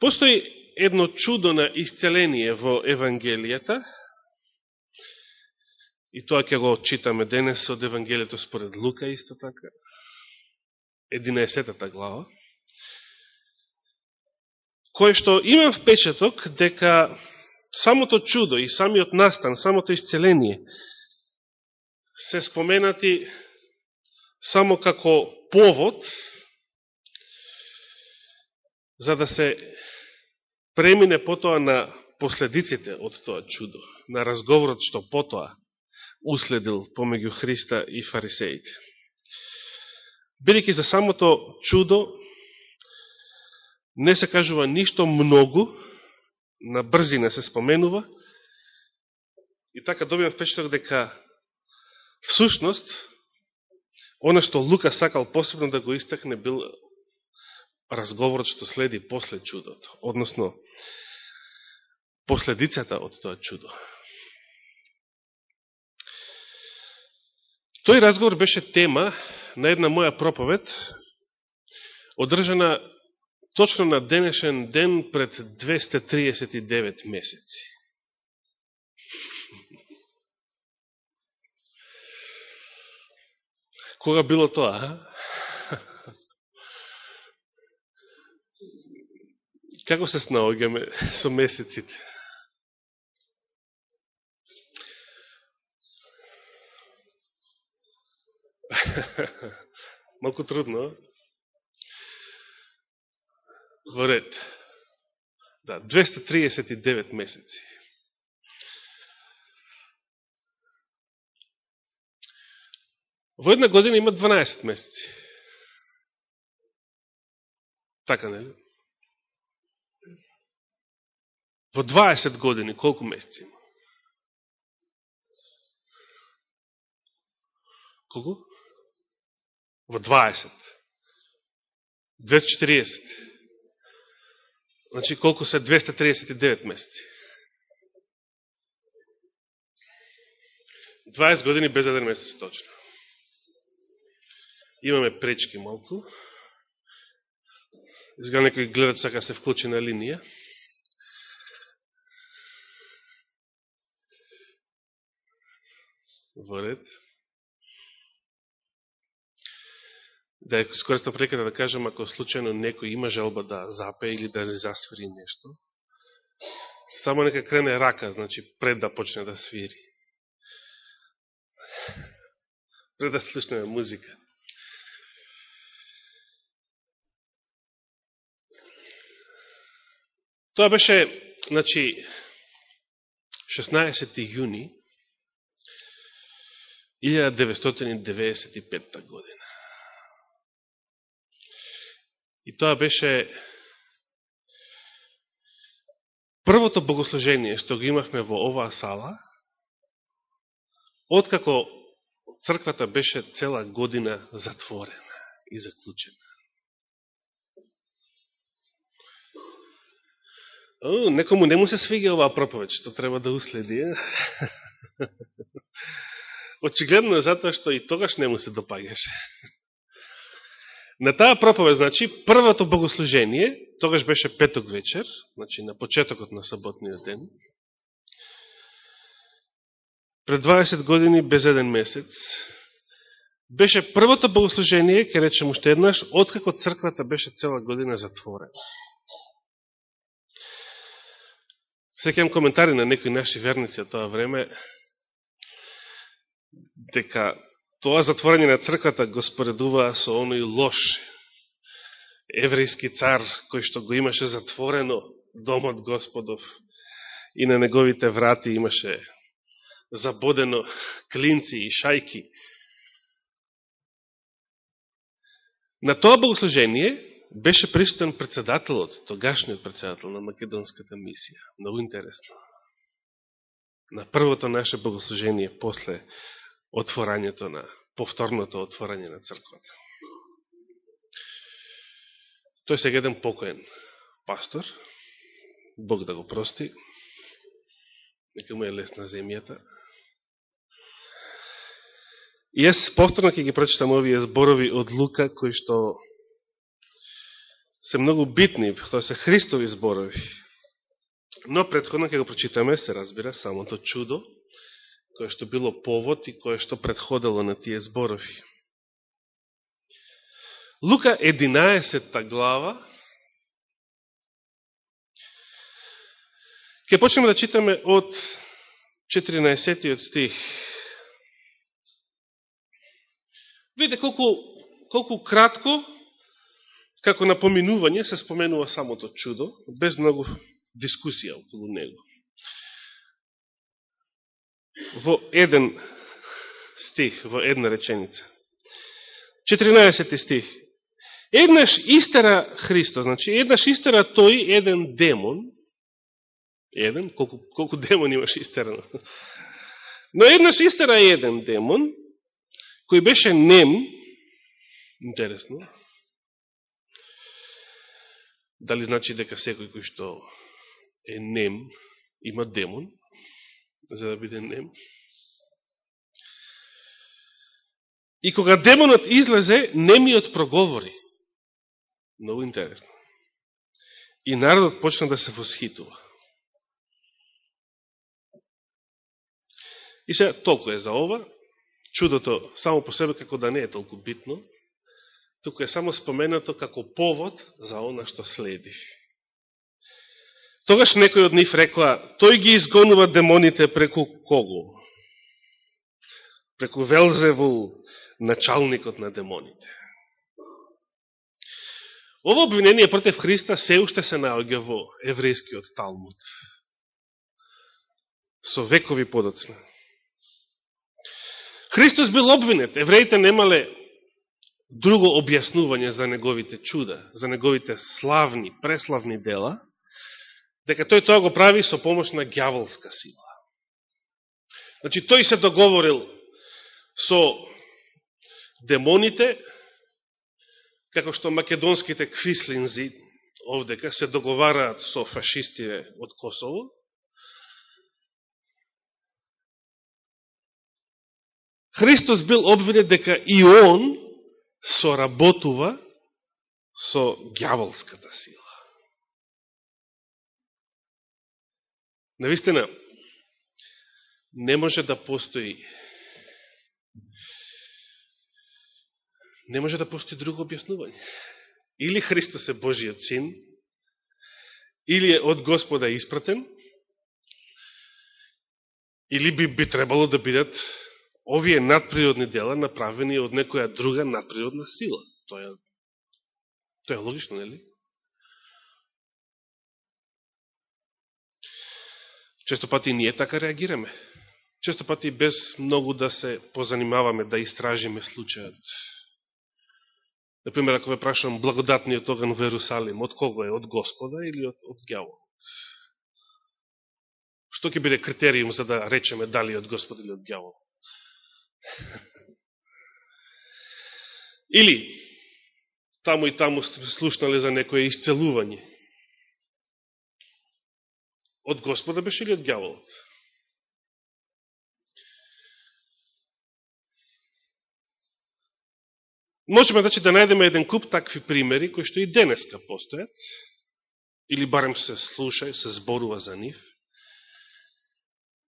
Постои едно чудо на исцеление во Евангелијата, и тоа ќе го читаме денес од Евангелието според Лука исто така, 11 глава, кое што има впечаток дека самото чудо и самиот настан, самото исцеление се споменати само како повод за да се премине потоа на последиците од тоа чудо, на разговорот што потоа уследил помеѓу Христа и фарисеите. Бидеќи за самото чудо не се кажува ништо многу, на брзина се споменува, и така добивам впечаток дека всушност, оно што Лука сакал посебно да го истакне бил разговорот што следи после чудото, односно последицата од тоа чудо. Тој разговор беше тема на една моја проповед, одржана точно на денешен ден пред 239 месеци. Кога било тоа? А? Како се снаоѓаме со месеците? Малку трудно. Во ред. Да, 239 месеци. Во една година има 12 месеци. Така, не? Во 20 години, колку месеци има? Колку? Во 20. 240. Значи, колку се 239 месеци? 20 години без еден месец точно. Имаме пречки малку. Изгледа некој гледач сака се вклучи на линија. Во ред. Да скористам преката да кажам, ако случайно некој има желба да запе или да засвири нешто, само нека крене рака, значи пред да почне да свири. Пред да слушнеме музика. Тоа беше, значи, 16. јуни 1995 година. И тоа беше првото богослужение што го имавме во оваа сала, откако црквата беше цела година затворена и заклучена. О, некому не му се свига оваа проповед, што треба да уследи. Очигледно е затоа што и тогаш не му се допагаше. На таа проповед, значи, првото богослужение, тогаш беше петок вечер, значи на почетокот на саботниот ден, пред 20 години без еден месец, беше првото богослужение, ке речем уште еднаш, откако црквата беше цела година затворена. Секем коментари на некои наши верници од тоа време, дека тоа затворање на црквата го споредуваа со оној лош еврејски цар, кој што го имаше затворено домот Господов и на неговите врати имаше забодено клинци и шајки. На тоа богослужение беше присутен председателот, тогашниот председател на Македонската мисија. Много интересно. На првото наше богослужение после отворањето на, повторното отворање на црквата. Тој сега еден покоен пастор, Бог да го прости, нека му е лесна земјата. И јас повторно ќе ги прочитам овие зборови од Лука, кои што се многу битни, тоа се Христови зборови. Но предходно ќе го прочитаме, се разбира, самото чудо, кое што било повод и кое што предходело на тие зборови. Лука 11 глава, ќе почнеме да читаме од 14 стих. Видите колку, колку кратко, како напоминување, се споменува самото чудо, без многу дискусија околу него. Во еден стих, во една реченица. 14 стих. Еднаш истера Христос, значи еднаш истера тој еден демон, еден, колку, колку демон имаш истерано. Но еднаш истера еден демон, кој беше нем, интересно, дали значи дека секој кој што е нем, има демон, за да биде нем. И кога демонот излезе, немиот проговори. Много интересно. И народот почна да се восхитува. И сега толку е за ова. Чудото само по себе како да не е толку битно, туку е само споменато како повод за она што следи. Тогаш некој од нив рекла, тој ги изгонува демоните преку кого? Преку Велзевул, началникот на демоните. Ово обвинение против Христа се уште се наоѓа во еврејскиот Талмуд. Со векови подоцна. Христос бил обвинет. Евреите немале друго објаснување за неговите чуда, за неговите славни, преславни дела, дека тој тоа го прави со помош на гјаволска сила. Значи, тој се договорил со демоните, како што македонските квислинзи овдека се договараат со фашистите од Косово, Христос бил обвинет дека и он соработува со гјаволската сила. Навистина, не може да постои не може да постои друго објаснување. Или Христос е Божиот син, или е од Господа испратен, или би, би требало да бидат овие надприродни дела направени од некоја друга надприродна сила. Тоа е, тоа е логично, нели? Често пати ние така реагираме. Често пати без многу да се позанимаваме, да истражиме случајот. Например, ако ве прашам благодатниот оган во Ерусалим, од кого е? Од Господа или од, од гјавол? Што ќе биде критериум за да речеме дали од Господ или од гјавол? Или, таму и таму слушнале за некое исцелување. Од Господа беше или од гјаволот? Можеме значи, да најдеме еден куп такви примери, кои што и денеска постојат, или барем се слуша, се зборува за нив.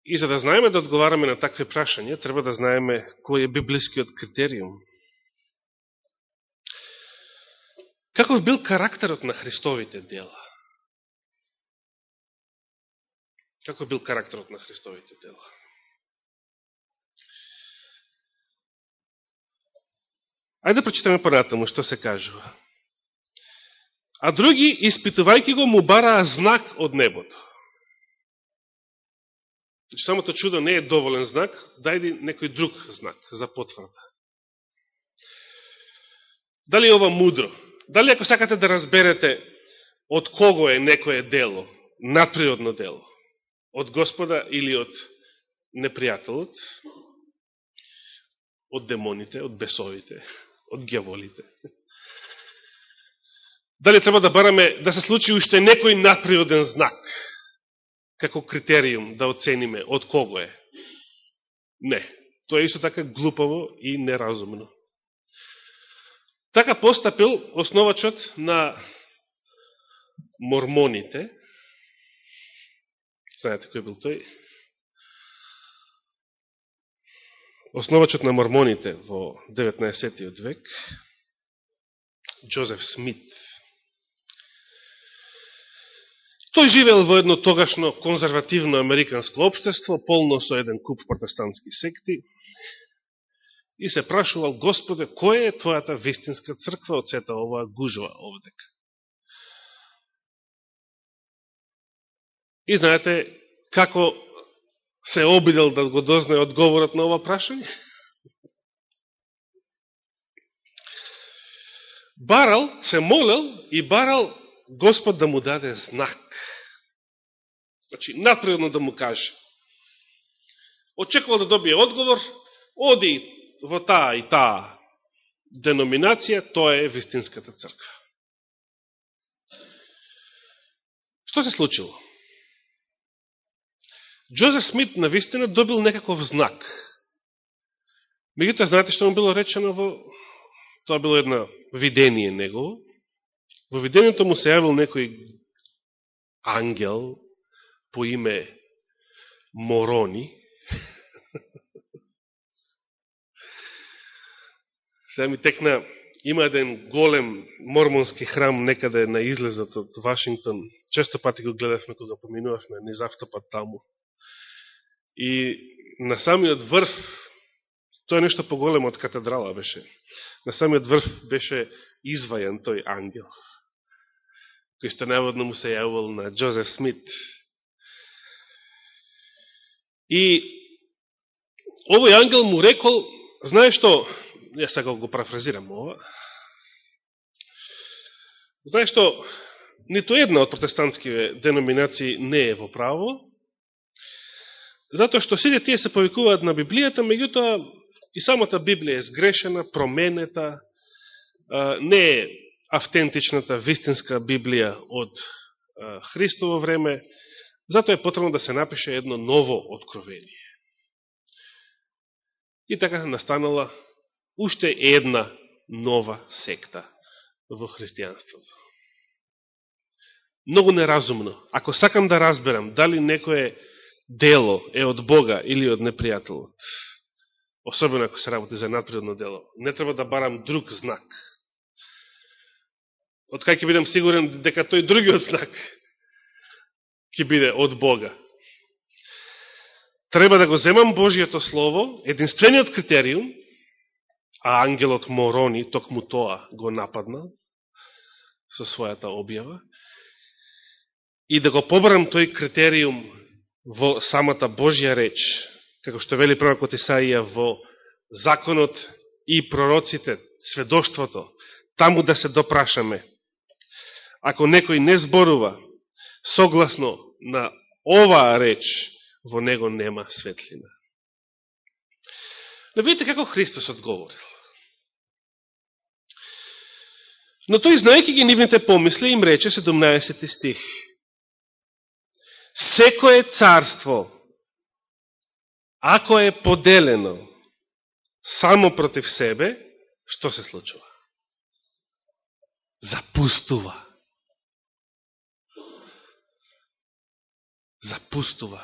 И за да знаеме да одговараме на такви прашања, треба да знаеме кој е библискиот критериум. Каков бил карактерот на Христовите дела? Каков бил карактерот на Христовите дела? Ајде да прочитаме понатаму што се кажува. А други, испитувајќи го, му бараа знак од небото. Значи, самото чудо не е доволен знак, дајди некој друг знак за потврда. Дали е ова мудро? Дали ако сакате да разберете од кого е некое дело, надприродно дело, од Господа или од непријателот, од демоните, од бесовите, од гјаволите. Дали треба да бараме да се случи уште некој надприроден знак, како критериум да оцениме од кого е. Не. Тоа е исто така глупаво и неразумно. Така постапил основачот на мормоните, знаете кој бил тој, основачот на мормоните во 19. век, Джозеф Смит. Тој живел во едно тогашно конзервативно американско обштество, полно со еден куп протестантски секти, и се прашувал, Господе, која е Твојата вистинска црква од сета оваа гужва овдека? И знаете, како се обидел да го дознае одговорот на ова прашање? Барал, се молел и барал Господ да му даде знак. Значи, напредно да му каже. Очекувал да добие одговор, оди во таа и таа деноминација, тоа е вистинската црква. Што се случило? Джозеф Смит на вистина добил некаков знак. Мегуто, знаете што му било речено во... Тоа било едно видение негово. Во видението му се јавил некој ангел по име Морони. Сега ми текна, има еден голем мормонски храм некаде на излезот од Вашингтон. Често пати го гледавме кога поминувавме низ автопат таму. И на самиот врв, тоа е нешто поголемо од катедрала беше, на самиот врв беше извајан тој ангел, кој сте наводно му се јавувал на Джозеф Смит. И овој ангел му рекол, знаеш што, ја сега го парафразирам ова, знаеш што, нито една од протестантските деноминации не е во право, Затоа што сите тие се повикуваат на Библијата, меѓутоа и самата Библија е сгрешена, променета, не е автентичната, вистинска Библија од Христово време, затоа е потребно да се напише едно ново откровение. И така настанала уште една нова секта во христијанството. Многу неразумно. Ако сакам да разберам дали некој е дело е од Бога или од непријателот, особено ако се работи за надприродно дело, не треба да барам друг знак. Од кај ќе бидам сигурен дека тој другиот знак ќе биде од Бога. Треба да го земам Божијето Слово, единствениот критериум, а ангелот Морони токму тоа го нападнал со својата објава, и да го побрам тој критериум во самата Божја реч, како што вели пророкот Исаија во законот и пророците, сведоштвото, таму да се допрашаме. Ако некој не зборува согласно на оваа реч, во него нема светлина. Но видите како Христос одговорил. Но тој, знаеки ги нивните помисли, им рече 17 стих. Секое царство, ако е поделено само против себе, што се случува? Запустува. Запустува.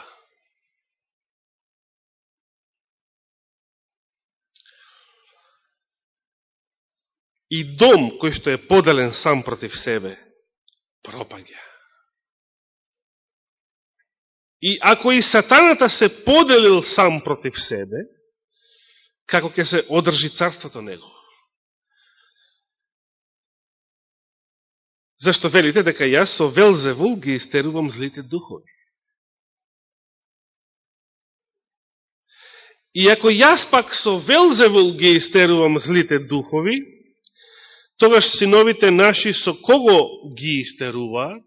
И дом кој што е поделен сам против себе, пропаѓа. И ако и сатаната се поделил сам против себе, како ќе се одржи царството него? Зашто велите дека јас со Велзевул ги истерувам злите духови? И ако јас пак со Велзевул ги истерувам злите духови, тогаш синовите наши со кого ги истеруваат?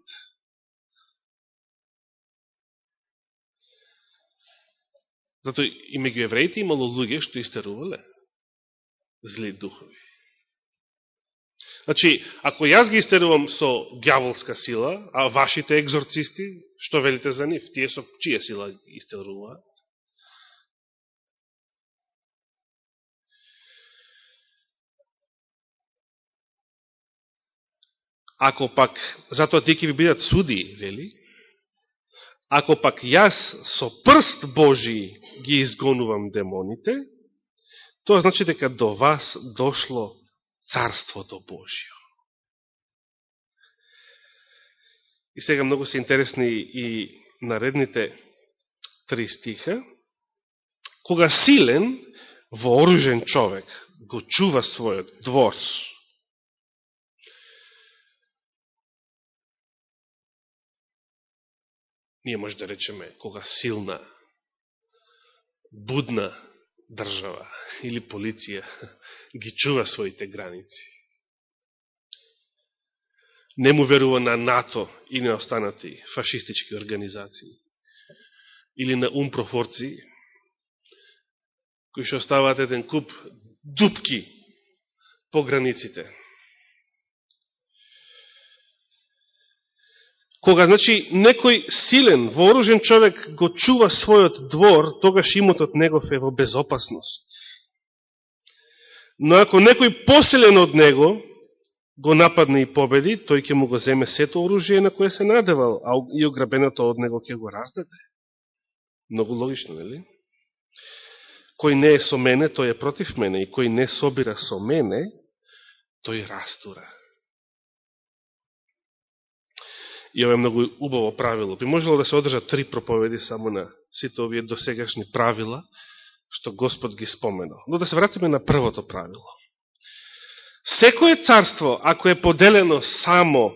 Зато и меѓу евреите имало луѓе што истерувале зли духови. Значи, ако јас ги истерувам со гјаволска сила, а вашите екзорцисти, што велите за нив? Тие со чија сила истеруваат? Ако пак, затоа тие ќе ви бидат суди, вели, ако пак јас со прст Божи ги изгонувам демоните, тоа значи дека до вас дошло Царството Божио. И сега многу се интересни и наредните три стиха. Кога силен, вооружен човек го чува својот двор, ние може да речеме, кога силна, будна држава или полиција ги чува своите граници. Не му верува на НАТО и на останати фашистички организации или на умпрофорци, кои што оставаат еден куп дупки по границите. Кога, значи, некој силен, вооружен човек го чува својот двор, тогаш имотот негов е во безопасност. Но ако некој посилен од него го нападне и победи, тој ќе му го земе сето оружие на кое се надевал, а и ограбеното од него ќе го раздаде. Многу логично, нели? Кој не е со мене, тој е против мене, и кој не собира со мене, тој растура. И ова е многу убаво правило. Би можело да се одржат три проповеди само на сите овие досегашни правила, што Господ ги споменал. Но да се вратиме на првото правило. Секое царство, ако е поделено само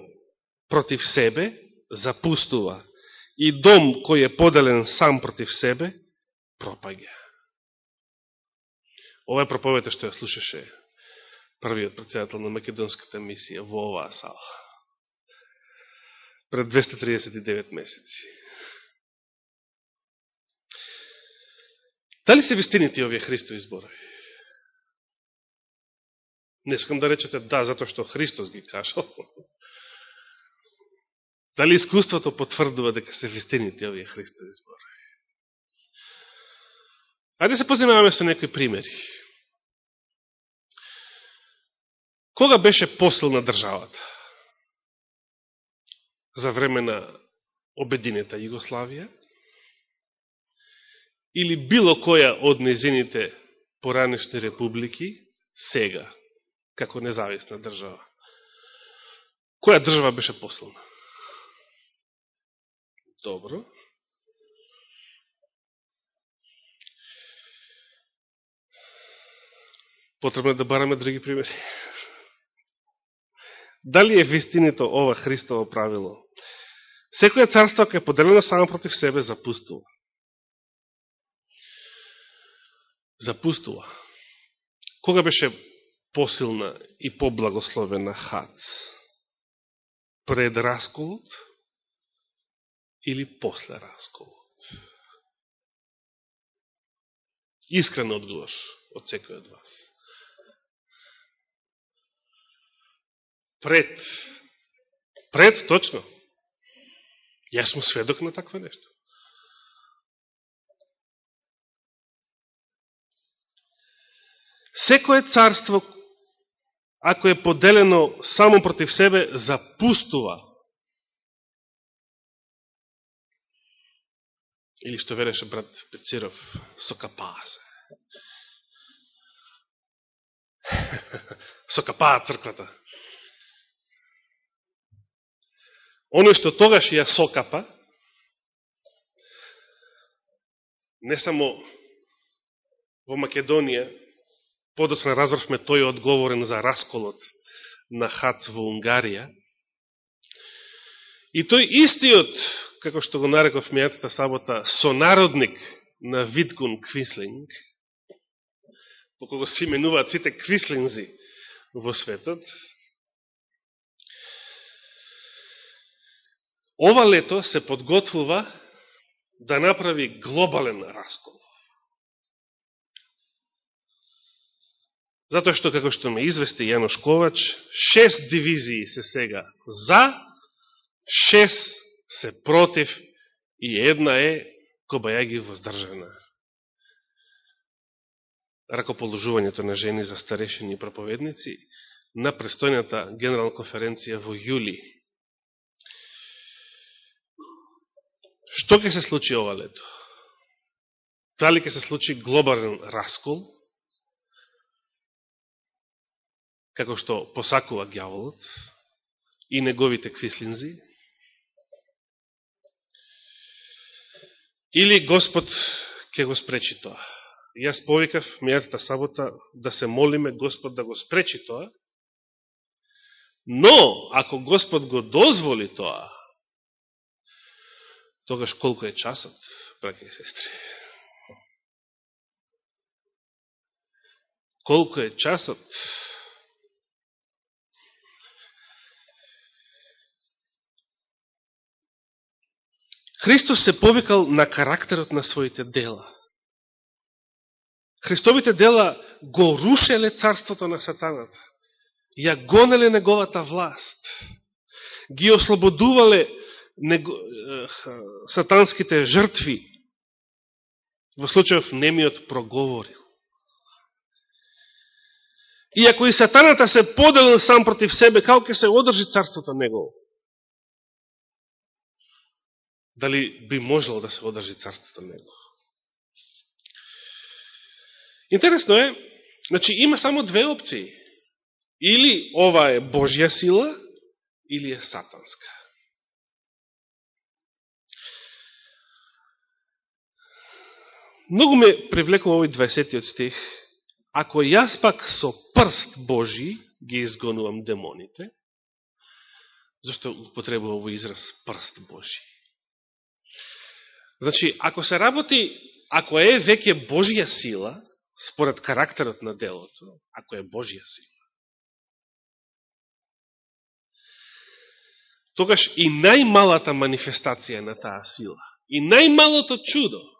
против себе, запустува. И дом кој е поделен сам против себе, пропаѓа. Ова е проповедта што ја слушаше првиот председател на Македонската мисија во оваа сала пред 239 месеци. Дали се вистините овие Христови зборови? Не искам да речете да, затоа што Христос ги кажал. Дали искуството потврдува дека се вистините овие Христови зборови? Ајде се поземаваме со некои примери. Кога беше посилна државата? За време на обединета Југославија или било која од незините поранешни републики сега, како независна држава. Која држава беше послана? Добро. Потребно е да бараме други примери. Дали е вистинито ова Христово правило? Секоја царство, кај е поделено само против себе, запустува. Запустува. Кога беше посилна и поблагословена Хац? Пред расколот или после расколот? Искрен одговор од секој од вас. Пред. Пред, точно. Јас сум сведок на такво нешто. Секое царство, ако е поделено само против себе, запустува. Или што вереше брат Пециров, сокапаа се. Сокапаа црквата. Оно што тогаш ја сокапа, не само во Македонија, подоцна развршме тој одговорен за расколот на Хац во Унгарија, и тој истиот, како што го нареков мејатата сабота, сонародник на Витгун Квислинг, по кого се именуваат сите квислинзи во светот, ова лето се подготвува да направи глобален раскол. Затоа што, како што ме извести Јанош Ковач, шест дивизии се сега за, шест се против и една е Кобајаги воздржана. Ракоположувањето на жени за старешени проповедници на престојната генерална конференција во јули. Што ќе се случи ова лето? Дали ќе се случи глобален раскол, како што посакува гјаволот и неговите квислинзи, или Господ ќе го спречи тоа. Јас повикав мејатата сабота да се молиме Господ да го спречи тоа, но ако Господ го дозволи тоа, тогаш колко е часот, браке и сестри? Колко е часот? Христос се повикал на карактерот на своите дела. Христовите дела го рушеле царството на сатаната. Ја гонеле неговата власт. Ги ослободувале него, сатанските жртви. Во случајов немиот проговорил. И ако и сатаната се поделил сам против себе, како ќе се одржи царството негово? Дали би можело да се одржи царството негово? Интересно е, значи има само две опции. Или ова е Божја сила, или е сатанска. Многу ме привлекува овој 20 стих. Ако јас пак со прст Божи ги изгонувам демоните, зашто употребува овој израз прст Божи? Значи, ако се работи, ако е веќе Божија сила, според карактерот на делото, ако е Божија сила, тогаш и најмалата манифестација на таа сила, и најмалото чудо,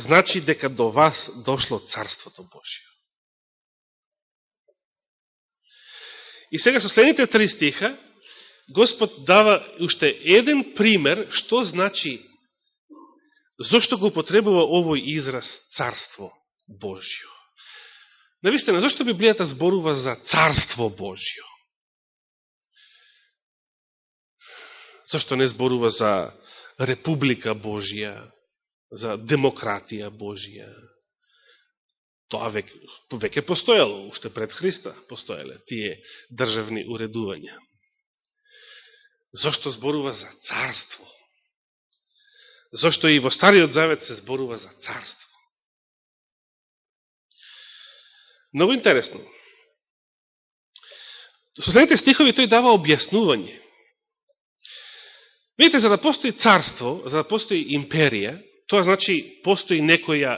значи дека до вас дошло Царството Божие. И сега со следните три стиха, Господ дава уште еден пример што значи зошто го потребува овој израз Царство Божио. Навистина, зашто Библијата зборува за Царство Божио? Зашто не зборува за Република Божија, за демократија Божија. Тоа веќе, веќе постоело, уште пред Христа постоеле тие државни уредувања. Зошто зборува за царство? Зошто и во Стариот Завет се зборува за царство? Много интересно. Со следните стихови тој дава објаснување. Видите, за да постои царство, за да постои империја, Тоа значи, постои некоја,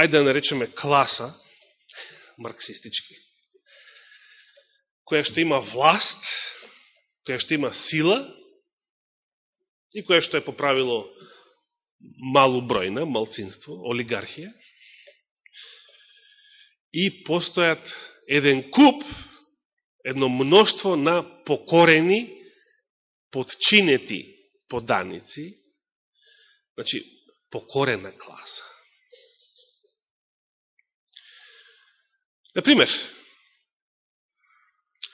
ајде да наречеме класа, марксистички, која што има власт, која што има сила и која што е поправило малу бројна, малцинство, олигархија, и постојат еден куп, едно мноштво на покорени, подчинети поданици, Значи, покорена класа. Например,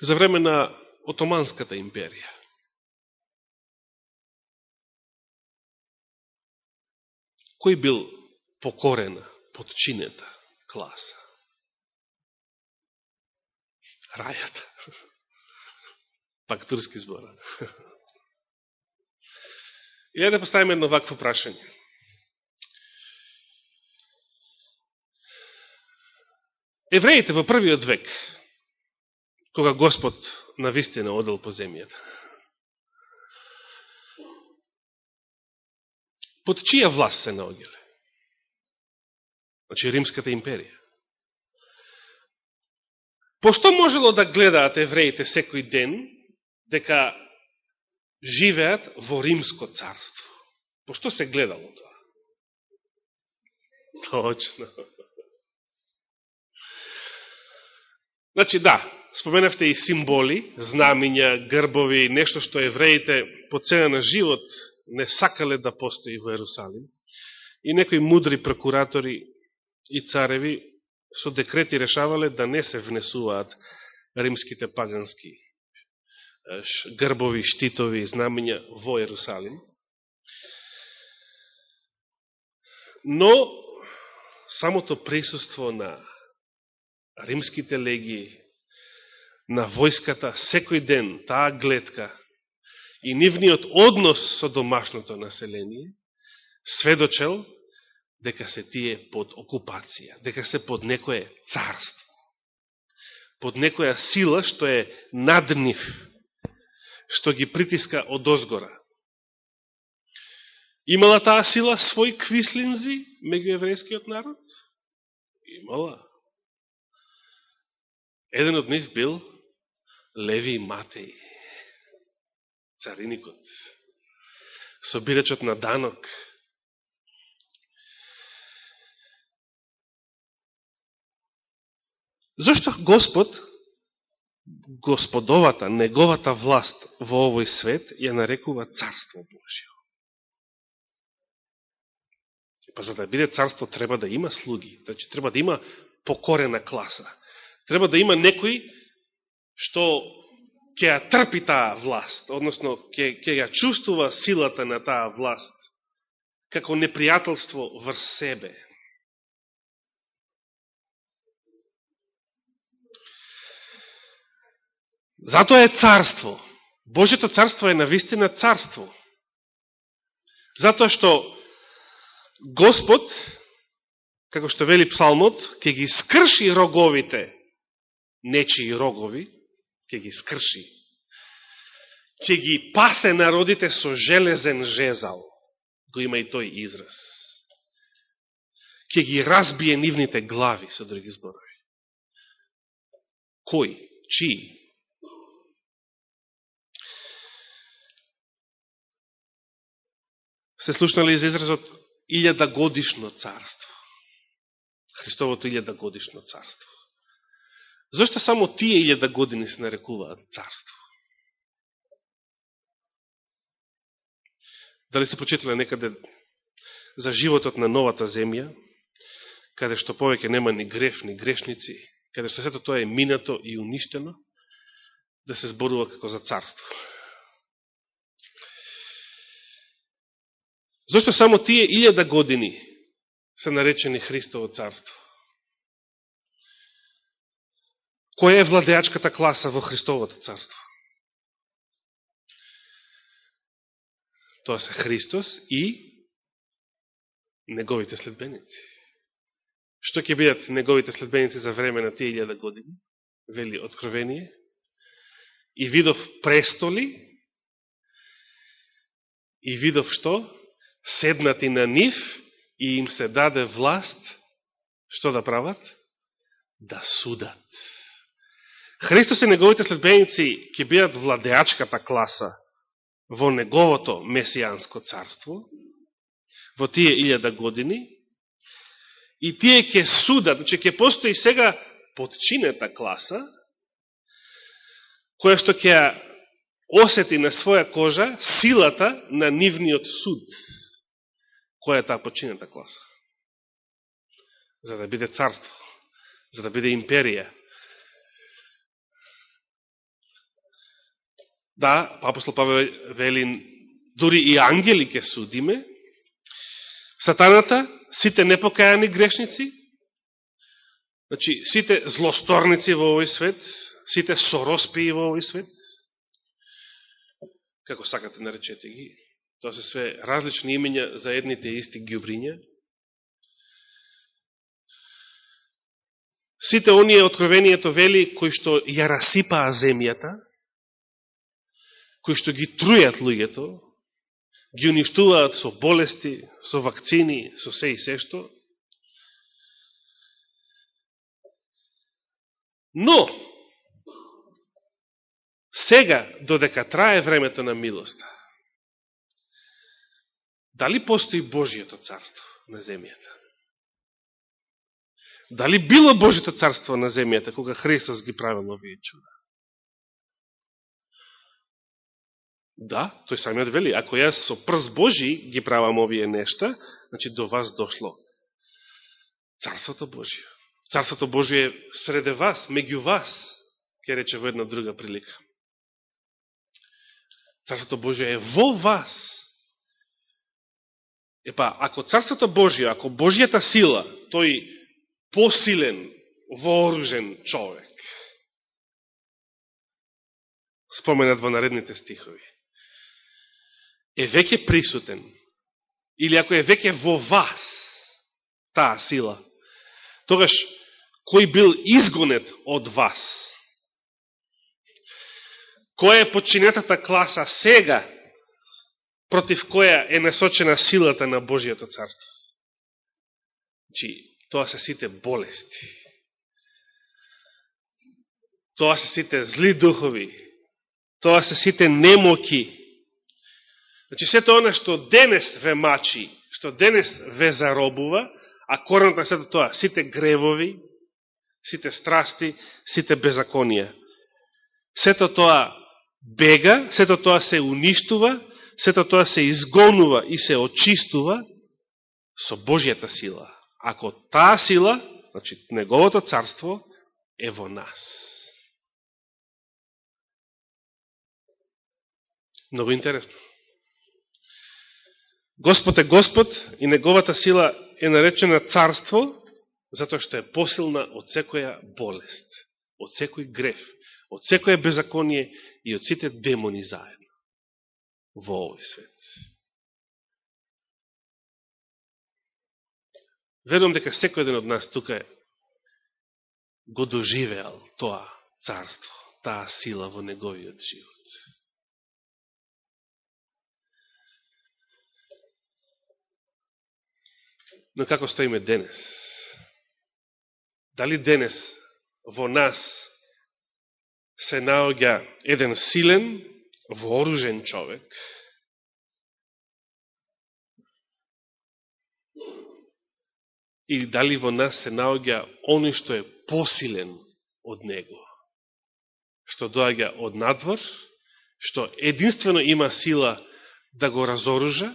за време на Отоманската империја, кој бил покорена, подчинета класа? Рајата. Пак турски збора. И да поставиме едно вакво прашање. Евреите во првиот век, кога Господ на вистина одел по земјата, под чија власт се наогеле? Значи, Римската империја. Пошто можело да гледаат евреите секој ден дека живеат во Римско царство. По што се гледало тоа? Точно. Значи, да, споменавте и символи, знамиња, грбови, нешто што евреите по цена на живот не сакале да постои во Ерусалим. И некои мудри прокуратори и цареви со декрети решавале да не се внесуваат римските пагански грбови, штитови, знамења во Ерусалим. Но самото присуство на римските легии, на војската, секој ден, таа гледка и нивниот однос со домашното население, сведочел дека се тие под окупација, дека се под некое царство, под некоја сила што е над нив, што ги притиска од озгора. Имала таа сила свој квислинзи меѓу еврејскиот народ? Имала. Еден од нив бил Леви Матеј, цариникот, собирачот на данок, Зошто Господ, Господовата, неговата власт во овој свет ја нарекува Царство Божио? Па за да биде царство треба да има слуги, значи треба да има покорена класа. Треба да има некој што ќе ја трпи таа власт, односно ќе, ќе ја чувствува силата на таа власт како непријателство врз себе. Затоа е царство. Божето царство е навистина царство. Затоа што Господ, како што вели псалмот, ќе ги скрши роговите, нечии рогови, ќе ги скрши. Ќе ги пасе народите со железен жезал. Го има и тој израз. Ќе ги разбие нивните глави, со други зборови. Кој? Чии? Се слушнали за изразот илјада годишно царство. Христовото илјада годишно царство. Зошто само тие илјада години се нарекуваат царство? Дали се почитале некаде за животот на новата земја, каде што повеќе нема ни греф, ни грешници, каде што сето тоа е минато и уништено, да се зборува како за царство. Зошто само тие илјада години се наречени Христово царство? Која е владеачката класа во Христовото царство? Тоа се Христос и неговите следбеници. Што ќе бидат неговите следбеници за време на тие илјада години? Вели откровение. И видов престоли, и видов што? Седнати на нив и им се даде власт, што да прават? Да судат. Христос и неговите следбеници ќе бидат владеачката класа во неговото месијанско царство, во тие илјада години, и тие ќе судат, значи ќе постои сега подчинета класа, која што ќе осети на своја кожа силата на нивниот суд. Која е таа починета класа? За да биде царство, за да биде империја. Да, апостол Павел вели, дури и ангели ке судиме, сатаната, сите непокајани грешници, значи сите злосторници во овој свет, сите сороспии во овој свет, како сакате наречете ги, Тоа се све различни имења за едните исти гјубриња. Сите оние откровението вели кои што ја расипаа земјата, кои што ги трујат луѓето, ги уништуваат со болести, со вакцини, со се и се што. Но, сега, додека трае времето на милоста, Дали постои Божијето царство на земјата? Дали било Божијето царство на земјата кога Христос ги правил овие чуда? Да, тој самиот вели, ако јас со прс Божи ги правам овие нешта, значи до вас дошло Царството Божие. Царството Божие е среде вас, меѓу вас, ќе рече во една друга прилика. Царството Божие е во вас. Епа, ако Царството Божие, ако Божијата сила, тој посилен, вооружен човек, споменат во наредните стихови, е веќе присутен, или ако е веќе во вас, таа сила, тогаш кој бил изгонет од вас, која е подчинетата класа сега, против која е насочена силата на Божијото царство. Чи, тоа се сите болести. Тоа се сите зли духови. Тоа се сите немоки. Значи, сето оно што денес ве мачи, што денес ве заробува, а коренот на сето тоа, сите гревови, сите страсти, сите беззаконија. Сето тоа бега, сето тоа се уништува, сето тоа се изгонува и се очистува со Божијата сила. Ако таа сила, значи неговото царство, е во нас. Много интересно. Господ е Господ и неговата сила е наречена царство, затоа што е посилна од секоја болест, од секој греф, од секоја беззаконие и од сите демони заедно во овој свет. Верувам дека секој ден од нас тука го доживеал тоа царство, таа сила во неговиот живот. Но како стоиме денес? Дали денес во нас се наоѓа еден силен, вооружен човек, или дали во нас се наоѓа оној што е посилен од него, што доаѓа од надвор, што единствено има сила да го разоружа,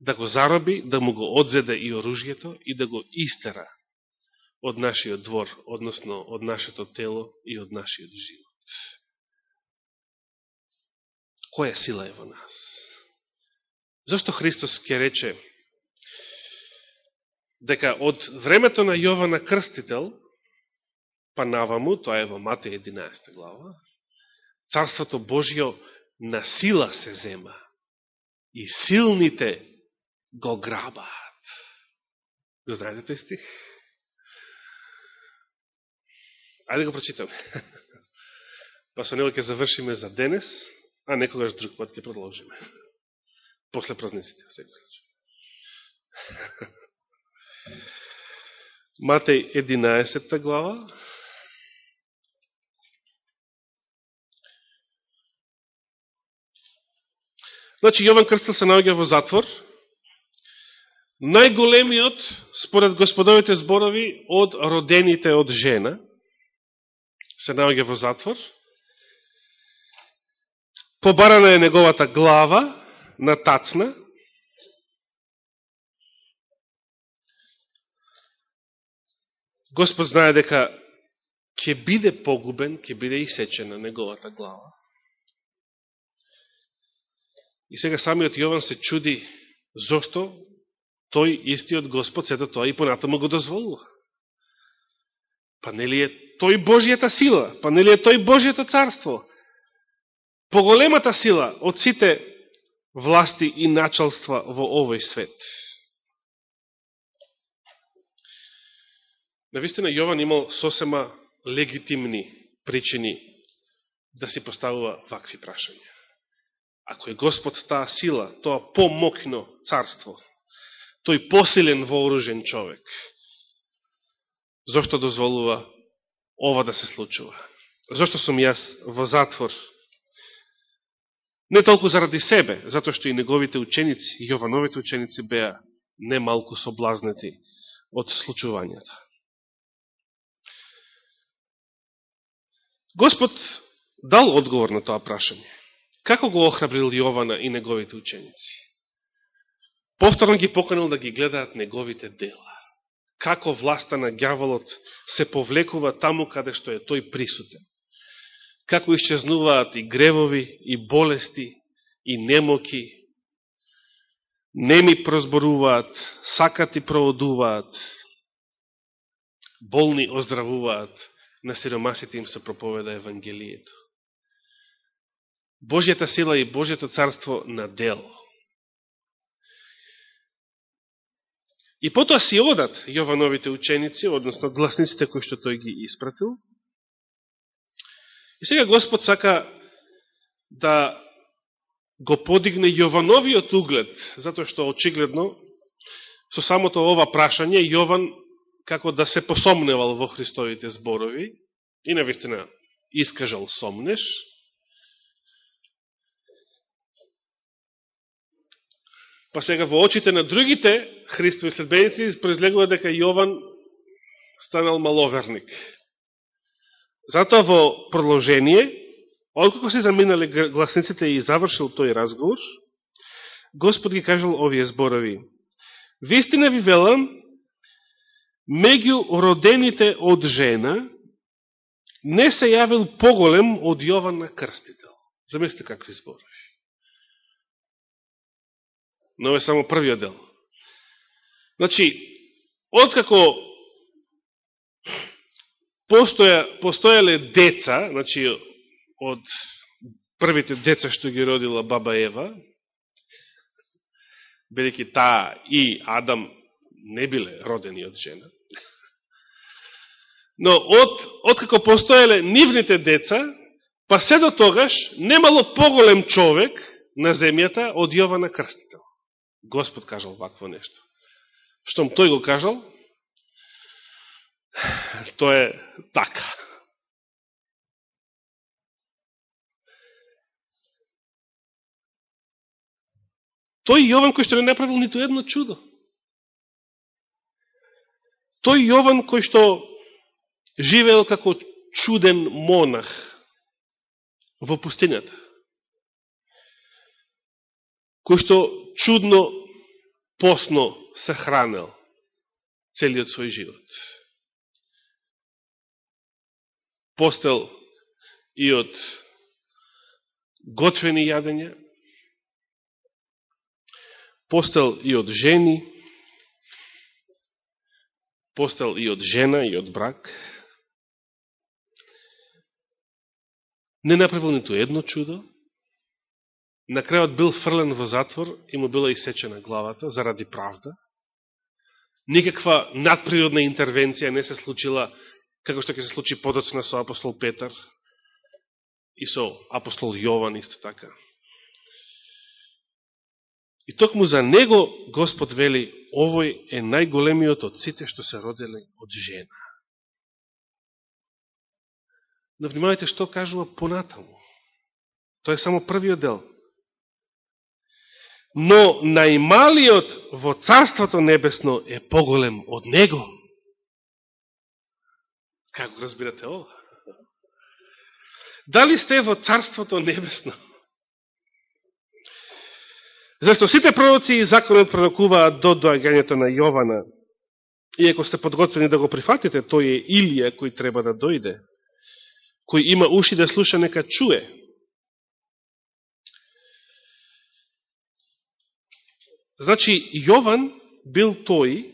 да го зароби, да му го одзеде и оружјето и да го истера од нашиот двор, односно од нашето тело и од нашиот живот. Која сила е во нас? Зошто Христос ке рече дека од времето на Јована Крстител, па наваму, тоа е во Матеј 11 глава, Царството Божио на сила се зема и силните го грабаат. Го знаете тој стих? Ајде го прочитаме. Па со него ќе завршиме за денес, а некогаш друг пат ќе продолжиме. После празниците, во секој случај. Матеј 11 глава. Значи, Јован Крстел се наоѓа во затвор. Најголемиот, според господовите зборови, од родените од жена – се наоѓа во затвор. Побарана е неговата глава на тацна. Господ знае дека ќе биде погубен, ќе биде исечена неговата глава. И сега самиот Јован се чуди зошто тој истиот Господ сето тоа и понатаму го дозволува. Па нели е тој Божијата сила, па нели е тој Божијето царство? Поголемата сила од сите власти и началства во овој свет. Навистина, Јован имал сосема легитимни причини да си поставува вакви прашања. Ако е Господ таа сила, тоа помокно царство, тој посилен вооружен човек, зошто дозволува ова да се случува? Зошто сум јас во затвор? Не толку заради себе, затоа што и неговите ученици, и Јовановите ученици беа немалку соблазнети од случувањата. Господ дал одговор на тоа прашање. Како го охрабрил Јована и неговите ученици? Повторно ги поканил да ги гледаат неговите дела. како власта на гјаволот се повлекува таму каде што е тој присутен. Како исчезнуваат и гревови, и болести, и немоки, неми прозборуваат, сакат и проводуваат, болни оздравуваат, на сиромасите им се проповеда Евангелието. Божјата сила и Божјето царство на дело. И потоа си одат Јовановите ученици, односно гласниците кои што тој ги испратил. И сега Господ сака да го подигне Јовановиот углед, затоа што очигледно со самото ова прашање Јован како да се посомневал во Христовите зборови и навистина искажал сомнеш, Па сега во очите на другите Христови следбеници произлегува дека Јован станал маловерник. Затоа во продолжение, откако се заминали гласниците и завршил тој разговор, Господ ги кажал овие зборови. Вистина ви велам, меѓу родените од жена, не се јавил поголем од Јован на Крстител. Замислите какви зборови но е само првиот дел. Значи, откако постоја, постојале деца, значи, од првите деца што ги родила баба Ева, бидеќи таа и Адам не биле родени од жена. Но од, откако постоеле нивните деца, па се до тогаш немало поголем човек на земјата од Јована Крстител. Господ кажал вакво нешто. Штом тој го кажал, То е така. Тој Јован кој што не направил ниту едно чудо. Тој Јован кој што живеел како чуден монах во пустинјата. Кој што чудно посно се хранел целиот свој живот. Постел и од готвени јадења, постел и од жени, постел и од жена и од брак, не направил ниту едно чудо, на крајот бил фрлен во затвор и му била исечена главата заради правда. Никаква надприродна интервенција не се случила како што ќе се случи подоцна со апостол Петар и со апостол Јован исто така. И токму за него Господ вели, овој е најголемиот од сите што се родели од жена. Но внимавајте што кажува понатаму. Тоа е само првиот дел но најмалиот во Царството Небесно е поголем од него. Како разбирате ова? Дали сте во Царството Небесно? Зашто сите пророци и законот пророкуваат до доагањето на Јована. И ако сте подготвени да го прифатите, тој е Илија кој треба да дојде. Кој има уши да слуша, нека чуе. Значи, Јован бил тој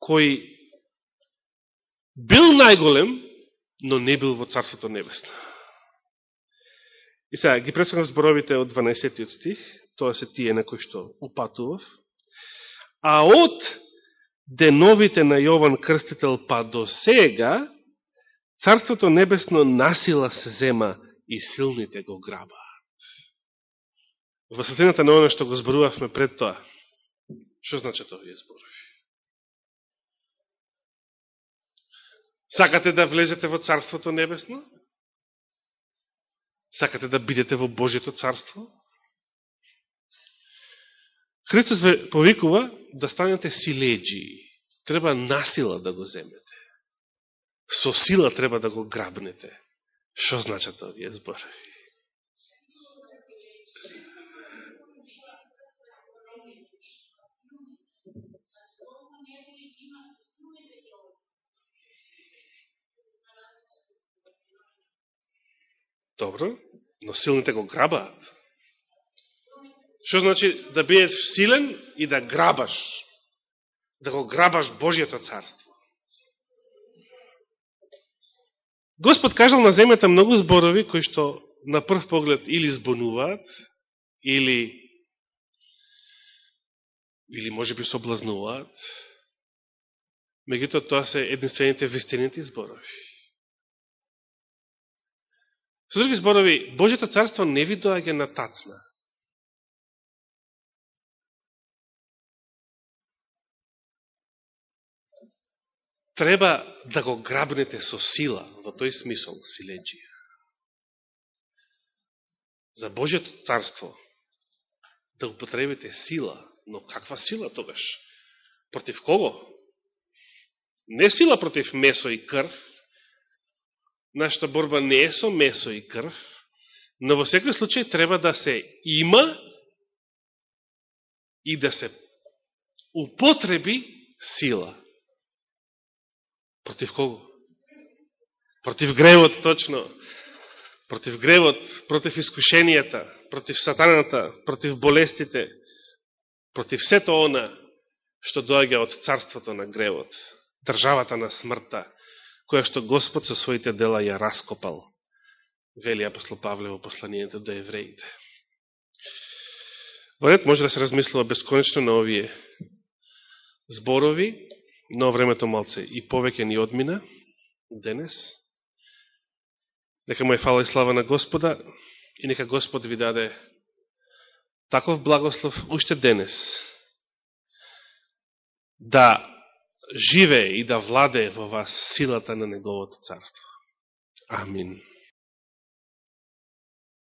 кој бил најголем, но не бил во Царството Небесно. И сега, ги предскам зборовите од 12 стих, тоа се тие на кои што упатував. А од деновите на Јован Крстител па до сега, Царството Небесно насила се зема и силните го граба во светлината на оно што го зборувавме пред тоа. Што значат овие зборови? Сакате да влезете во Царството Небесно? Сакате да бидете во Божието Царство? Христос ве повикува да станете силеджи. Треба насила да го земете. Со сила треба да го грабнете. Што значат овие зборови? Добро, но силните го грабаат. Што значи да биеш силен и да грабаш? Да го грабаш Божијето царство. Господ кажал на земјата многу зборови кои што на прв поглед или збонуваат, или или може би соблазнуваат, меѓуто тоа се единствените вистините зборови. Со други зборови, Божето царство не ви доаѓа на тацна. Треба да го грабнете со сила, во тој смисол, силеджија. За Божето царство да употребите сила, но каква сила тогаш? Против кого? Не сила против месо и крв. Нашата борба не е со месо и крв, но во секој случај треба да се има и да се употреби сила. Против кого? Против гревот, точно. Против гревот, против искушенијата, против сатаната, против болестите, против сето она што доаѓа од царството на гревот, државата на смртта, која што Господ со своите дела ја раскопал, вели апостол Павле во посланието до евреите. Во може да се размислува бесконечно на овие зборови, но времето малце и повеќе ни одмина денес. Нека му е фала и слава на Господа и нека Господ ви даде таков благослов уште денес да живее и да владее во вас силата на Неговото царство. Амин.